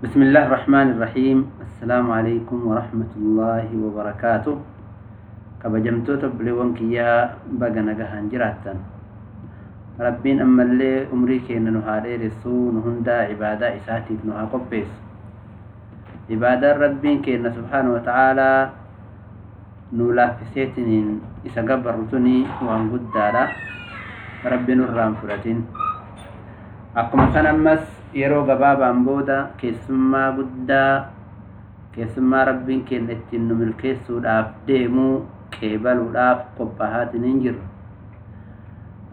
بسم الله الرحمن الرحيم السلام عليكم ورحمة الله وبركاته كبجمتو تبليون كيا بغا نغهان جراتا ربين أما اللي أمري كينا نهاري رسو نهندا عبادة إساتي نها قبيس عبادة ربين كينا سبحانه وتعالى نولا في سيتنين إسا قبرتني وان قدالا ربي نرام فرتين أقوم سنمس يرو غبابا مبودا كسما غدا كسما ربين كنت نمل كسو داف ديمو كيبل داف قبهات ننجر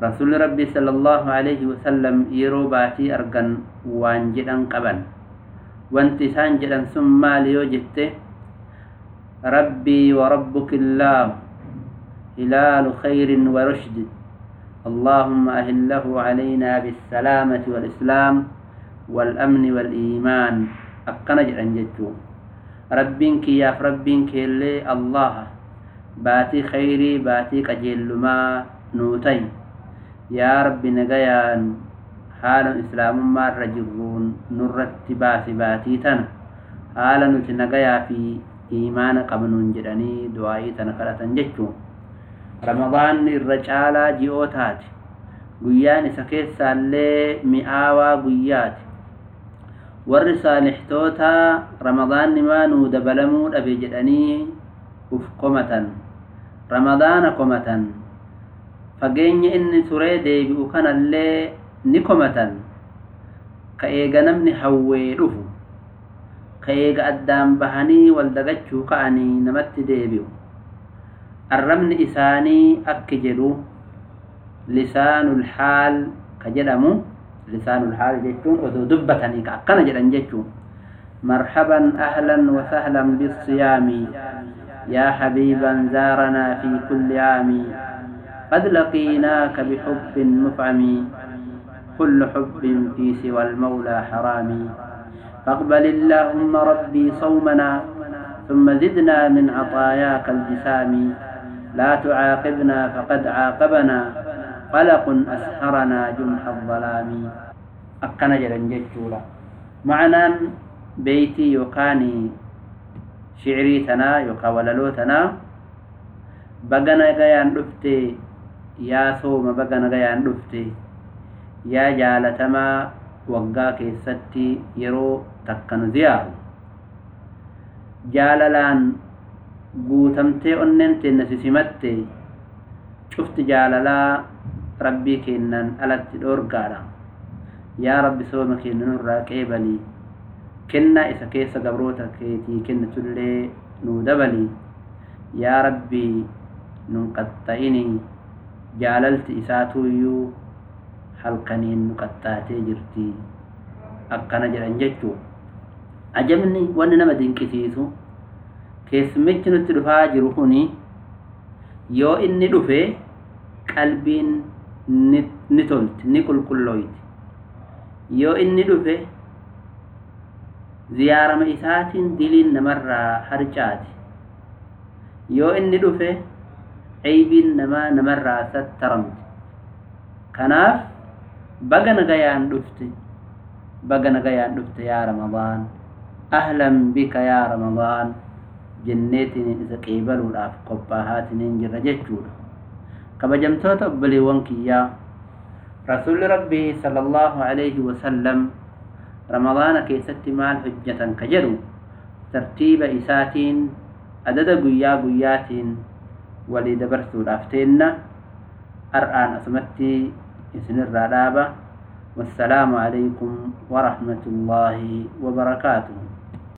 رسول ربي صلى الله عليه وسلم يرو باتي ارغن وانجدن قبن وانت سانجدن ثم ليو جت ربي وربك الله هلال خير ورشد اللهم أهله علينا بالسلامة والإسلام والأمن والإيمان أكنا جران جتو ربين كياف ربين كيلي الله باتي خيري باتي قجل ما نوتي يا رب نجيان حال إسلام ما رجرون نرت باسي باتي تنا حال نتنجيا في إيمان قبنون جراني دعائي تنكرة جتو رمضان الرجالة جيوتات guyyaan isa keessaallee mi'aawaa guyyaati warri saalixtoota ramadaanni maa nuu dabalamuu dhabe jedhanii uf komatan ramadaana komatan fageenya inni turee deebi'u kanallee ni komatan ka eega namni hawwee dhufu ka eega addaan bahanii wal dagachuu ka'anii namatti deebi'u arrabni isaanii akki jedhu lisaanul haal ka jedhamu لسان الحال جتون أذو دبتني كأكنا جدن جتون مرحبا أهلا وسهلا بالصيام. يا حبيبا زارنا في كل عام. قد لقيناك بحب مفعم. كل حب في سوى المولى حرام. فاقبل اللهم ربي صومنا ثم زدنا من عطاياك الجسام. لا تعاقبنا فقد عاقبنا. قلق أسهرنا جمح الظلام. أكنا جلن ججولا. معنى بيتي يوكاني شعري تنا يوكا وللو بغنا غيان دفتي يا صوم بغنا غيان دفتي يا جالتما waggaa keessatti yeroo takkan ziyaaru jaalalaan guutamtee onneen teenna sisimatte cufti jaalalaa rabbii kennan alatti dhoorgaadha. Yaa rabbi sooma kenna nurraa qeebalii kennaa isa keessa gabroota keetii kennitullee nuu dabalii yaa rabbii nun qaxxa'inii jaalalti isaatuuyyuu halkaniin nu qaxxaatee jirti. Akkana jedhan jechuu. Ajabni wanni nama dinqisiisu keessummichi nutti dhufaa jiru kuni yoo inni dhufe qalbiin ni tolti ni qulqullooyti yoo inni dhufe ziyaarama isaatiin diliin namarraa harcaati. Yoo inni dhufe ceybiin namaa namarraa sattaramti. Kanaaf baga nagayaan dhufte baga nagayaan dhufte yaa ramadaan ahlan bika yaa ramadaan jenneetiin isa qeebaluudhaaf qophaa'aatiin jirra jechuudha kabajamtoota obboleewwan kiyyaa rasuulli rabbii sallallahu alaihi wasallam ramadaana keessatti maal hojjetan ka jedhu tartiiba isaatiin adada guyyaa guyyaatiin walii dabarsuudhaaf teenna ar'aan asumatti isinirraa dhaaba wassalaamu alaikum warahmatullaahi wabarakaatuhu